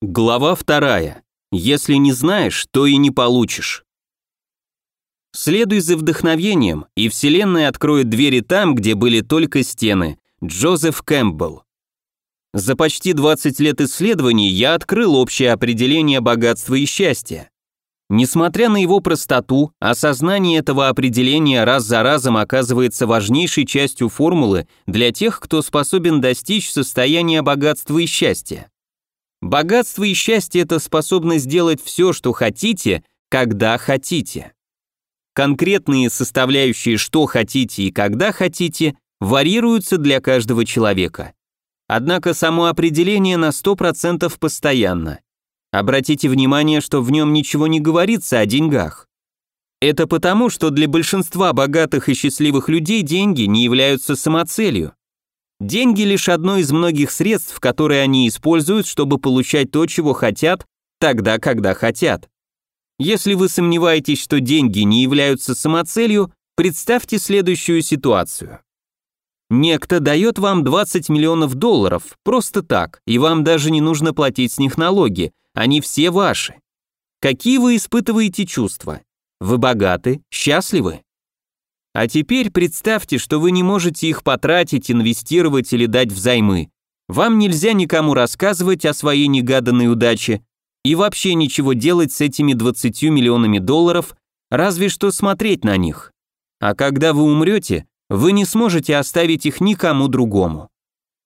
Глава вторая. Если не знаешь, то и не получишь. Следуй за вдохновением, и Вселенная откроет двери там, где были только стены. Джозеф Кэмпбелл. За почти 20 лет исследований я открыл общее определение богатства и счастья. Несмотря на его простоту, осознание этого определения раз за разом оказывается важнейшей частью формулы для тех, кто способен достичь состояния богатства и счастья. Богатство и счастье – это способность сделать все, что хотите, когда хотите. Конкретные составляющие «что хотите» и «когда хотите» варьируются для каждого человека. Однако само определение на 100% постоянно. Обратите внимание, что в нем ничего не говорится о деньгах. Это потому, что для большинства богатых и счастливых людей деньги не являются самоцелью. Деньги лишь одно из многих средств, которые они используют, чтобы получать то, чего хотят, тогда, когда хотят. Если вы сомневаетесь, что деньги не являются самоцелью, представьте следующую ситуацию. Некто дает вам 20 миллионов долларов, просто так, и вам даже не нужно платить с них налоги, они все ваши. Какие вы испытываете чувства? Вы богаты, счастливы? А теперь представьте, что вы не можете их потратить, инвестировать или дать взаймы. Вам нельзя никому рассказывать о своей негаданной удаче и вообще ничего делать с этими 20 миллионами долларов, разве что смотреть на них. А когда вы умрете, вы не сможете оставить их никому другому.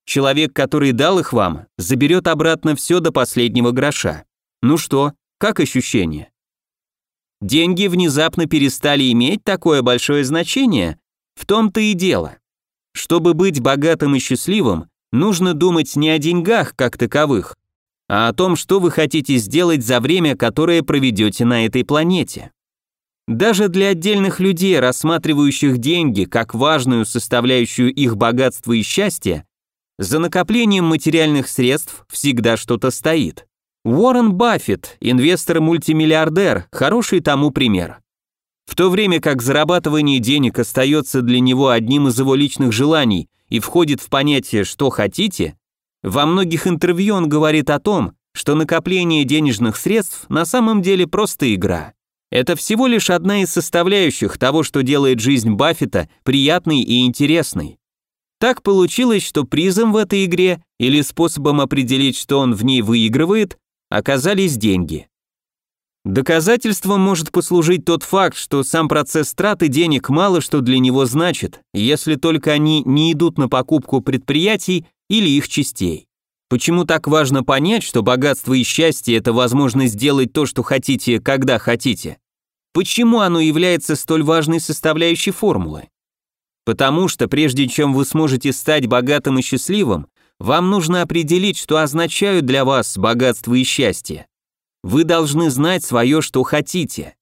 Человек, который дал их вам, заберет обратно все до последнего гроша. Ну что, как ощущение? Деньги внезапно перестали иметь такое большое значение? В том-то и дело. Чтобы быть богатым и счастливым, нужно думать не о деньгах как таковых, а о том, что вы хотите сделать за время, которое проведете на этой планете. Даже для отдельных людей, рассматривающих деньги как важную составляющую их богатства и счастья, за накоплением материальных средств всегда что-то стоит. Уоррен Баффет, инвестор-мультимиллиардер, хороший тому пример. В то время как зарабатывание денег остается для него одним из его личных желаний и входит в понятие «что хотите», во многих интервью он говорит о том, что накопление денежных средств на самом деле просто игра. Это всего лишь одна из составляющих того, что делает жизнь Баффета приятной и интересной. Так получилось, что призом в этой игре или способом определить, что он в ней выигрывает, оказались деньги. Доказательством может послужить тот факт, что сам процесс траты денег мало что для него значит, если только они не идут на покупку предприятий или их частей. Почему так важно понять, что богатство и счастье – это возможность сделать то, что хотите, когда хотите? Почему оно является столь важной составляющей формулы? Потому что прежде чем вы сможете стать богатым и счастливым, вам нужно определить, что означают для вас богатство и счастье. Вы должны знать свое, что хотите.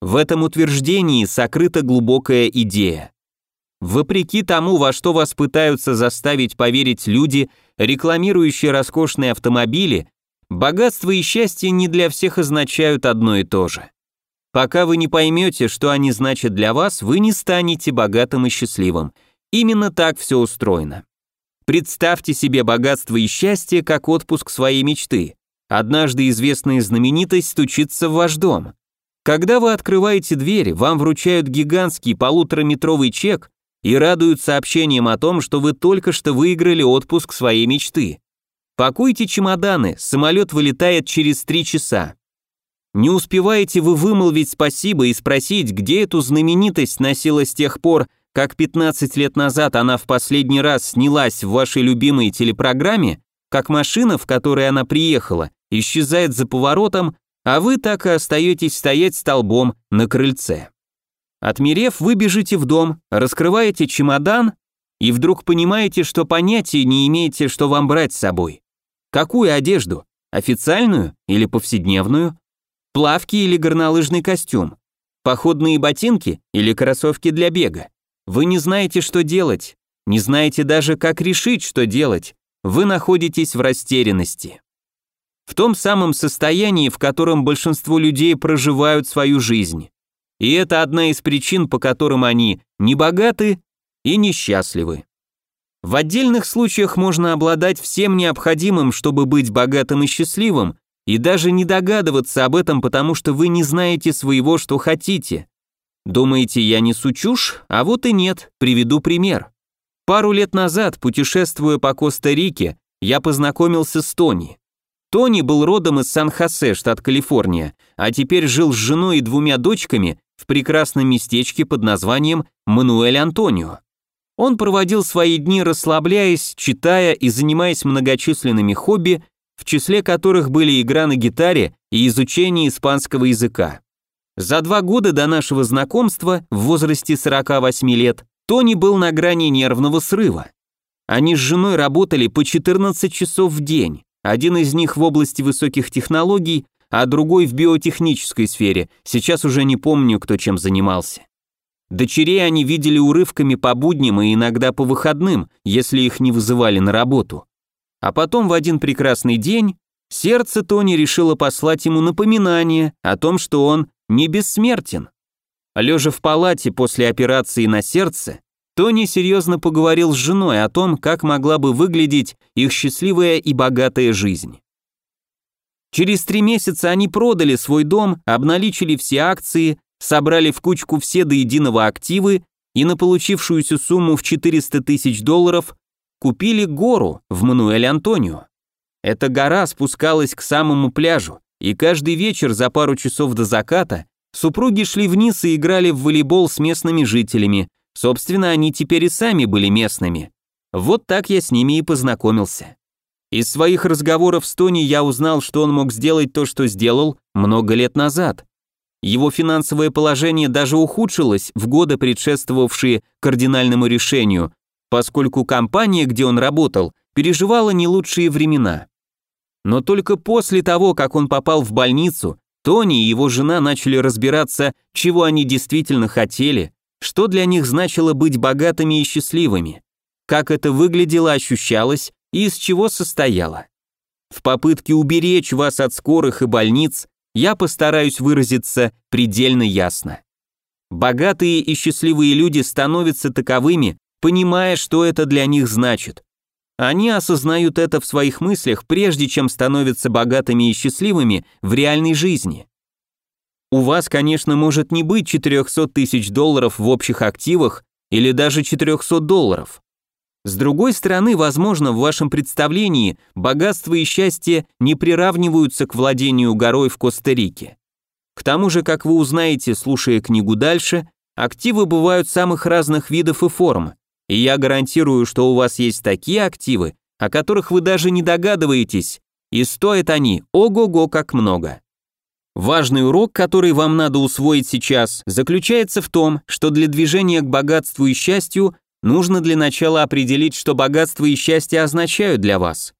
В этом утверждении сокрыта глубокая идея. Вопреки тому, во что вас пытаются заставить поверить люди, рекламирующие роскошные автомобили, богатство и счастье не для всех означают одно и то же. Пока вы не поймете, что они значат для вас, вы не станете богатым и счастливым. Именно так все устроено. Представьте себе богатство и счастье как отпуск своей мечты. Однажды известная знаменитость стучится в ваш дом. Когда вы открываете дверь, вам вручают гигантский полутораметровый чек и радуют сообщением о том, что вы только что выиграли отпуск своей мечты. Пакуйте чемоданы, самолет вылетает через три часа. Не успеваете вы вымолвить спасибо и спросить, где эту знаменитость носила с тех пор, как 15 лет назад она в последний раз снялась в вашей любимой телепрограмме, как машина, в которой она приехала, исчезает за поворотом, а вы так и остаетесь стоять столбом на крыльце. Отмерев, вы бежите в дом, раскрываете чемодан и вдруг понимаете, что понятия не имеете, что вам брать с собой. Какую одежду? Официальную или повседневную? Плавки или горнолыжный костюм? Походные ботинки или кроссовки для бега? Вы не знаете, что делать, не знаете даже, как решить, что делать. Вы находитесь в растерянности. В том самом состоянии, в котором большинство людей проживают свою жизнь. И это одна из причин, по которым они не богаты и несчастливы. В отдельных случаях можно обладать всем необходимым, чтобы быть богатым и счастливым, и даже не догадываться об этом, потому что вы не знаете своего, что хотите. Думаете, я несу чушь? А вот и нет, приведу пример. Пару лет назад, путешествуя по Коста-Рике, я познакомился с Тони. Тони был родом из Сан-Хосе, штат Калифорния, а теперь жил с женой и двумя дочками в прекрасном местечке под названием Мануэль Антонио. Он проводил свои дни расслабляясь, читая и занимаясь многочисленными хобби, в числе которых были игра на гитаре и изучение испанского языка. За два года до нашего знакомства, в возрасте 48 лет, Тони был на грани нервного срыва. Они с женой работали по 14 часов в день, один из них в области высоких технологий, а другой в биотехнической сфере, сейчас уже не помню, кто чем занимался. Дочерей они видели урывками по будням и иногда по выходным, если их не вызывали на работу. А потом в один прекрасный день сердце Тони решило послать ему напоминание о том, что он не бессмертен. Лежа в палате после операции на сердце, Тони серьезно поговорил с женой о том, как могла бы выглядеть их счастливая и богатая жизнь. Через три месяца они продали свой дом, обналичили все акции, собрали в кучку все до единого активы и на получившуюся сумму в 400 тысяч долларов купили гору в Мануэль Антонио. Эта гора спускалась к самому пляжу, и каждый вечер за пару часов до заката супруги шли вниз и играли в волейбол с местными жителями, Собственно, они теперь и сами были местными. Вот так я с ними и познакомился. Из своих разговоров с Тони я узнал, что он мог сделать то, что сделал много лет назад. Его финансовое положение даже ухудшилось в годы, предшествовавшие кардинальному решению, поскольку компания, где он работал, переживала не лучшие времена. Но только после того, как он попал в больницу, Тони и его жена начали разбираться, чего они действительно хотели, что для них значило быть богатыми и счастливыми, как это выглядело, ощущалось и из чего состояло. В попытке уберечь вас от скорых и больниц я постараюсь выразиться предельно ясно. Богатые и счастливые люди становятся таковыми, понимая, что это для них значит. Они осознают это в своих мыслях, прежде чем становятся богатыми и счастливыми в реальной жизни. У вас, конечно, может не быть 400 тысяч долларов в общих активах или даже 400 долларов. С другой стороны, возможно, в вашем представлении богатство и счастье не приравниваются к владению горой в Коста-Рике. К тому же, как вы узнаете, слушая книгу дальше, активы бывают самых разных видов и форм, и я гарантирую, что у вас есть такие активы, о которых вы даже не догадываетесь, и стоят они ого-го как много. Важный урок, который вам надо усвоить сейчас, заключается в том, что для движения к богатству и счастью нужно для начала определить, что богатство и счастье означают для вас.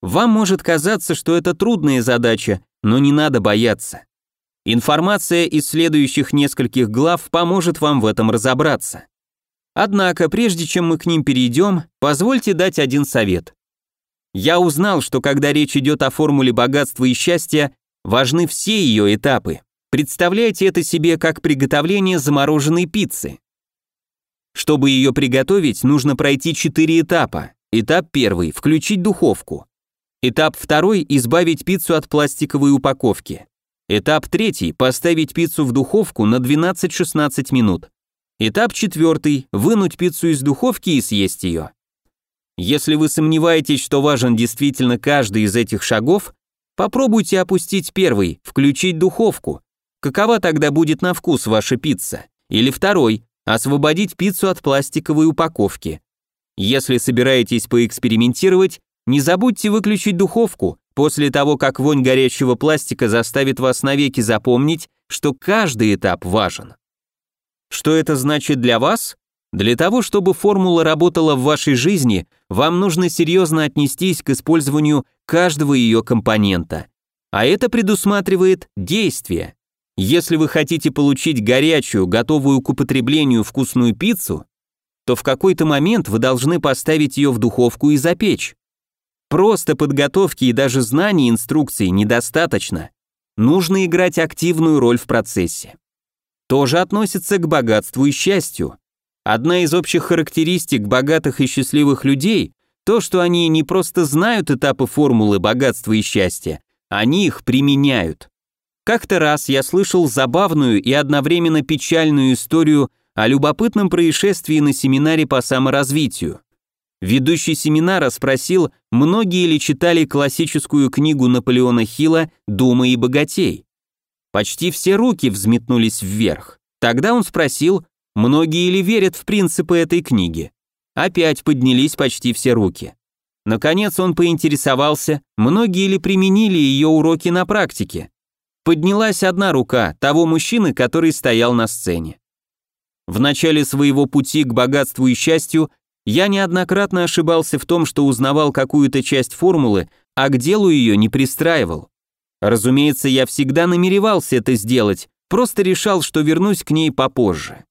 Вам может казаться, что это трудная задача, но не надо бояться. Информация из следующих нескольких глав поможет вам в этом разобраться. Однако, прежде чем мы к ним перейдем, позвольте дать один совет. Я узнал, что когда речь идет о формуле богатства и счастья, Важны все ее этапы. Представляйте это себе как приготовление замороженной пиццы. Чтобы ее приготовить, нужно пройти четыре этапа. Этап первый – включить духовку. Этап второй – избавить пиццу от пластиковой упаковки. Этап третий – поставить пиццу в духовку на 12-16 минут. Этап четвертый – вынуть пиццу из духовки и съесть ее. Если вы сомневаетесь, что важен действительно каждый из этих шагов, Попробуйте опустить первый, включить духовку. Какова тогда будет на вкус ваша пицца? Или второй, освободить пиццу от пластиковой упаковки. Если собираетесь поэкспериментировать, не забудьте выключить духовку после того, как вонь горячего пластика заставит вас навеки запомнить, что каждый этап важен. Что это значит для вас? Для того, чтобы формула работала в вашей жизни, вам нужно серьезно отнестись к использованию каждого ее компонента. А это предусматривает действие. Если вы хотите получить горячую, готовую к употреблению вкусную пиццу, то в какой-то момент вы должны поставить ее в духовку и запечь. Просто подготовки и даже знаний инструкций недостаточно. Нужно играть активную роль в процессе. Тоже относится к богатству и счастью. Одна из общих характеристик богатых и счастливых людей – то, что они не просто знают этапы формулы богатства и счастья, они их применяют. Как-то раз я слышал забавную и одновременно печальную историю о любопытном происшествии на семинаре по саморазвитию. Ведущий семинара спросил, многие ли читали классическую книгу Наполеона Хилла «Дума и богатей». Почти все руки взметнулись вверх. Тогда он спросил, многие ли верят в принципы этой книги. Опять поднялись почти все руки. Наконец он поинтересовался, многие ли применили ее уроки на практике. Поднялась одна рука того мужчины, который стоял на сцене. В начале своего пути к богатству и счастью я неоднократно ошибался в том, что узнавал какую-то часть формулы, а к делу ее не пристраивал. Разумеется, я всегда намеревался это сделать, просто решал, что вернусь к ней попозже.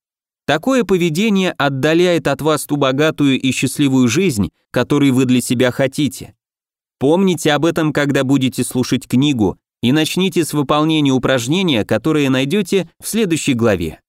Такое поведение отдаляет от вас ту богатую и счастливую жизнь, которую вы для себя хотите. Помните об этом, когда будете слушать книгу, и начните с выполнения упражнения, которое найдете в следующей главе.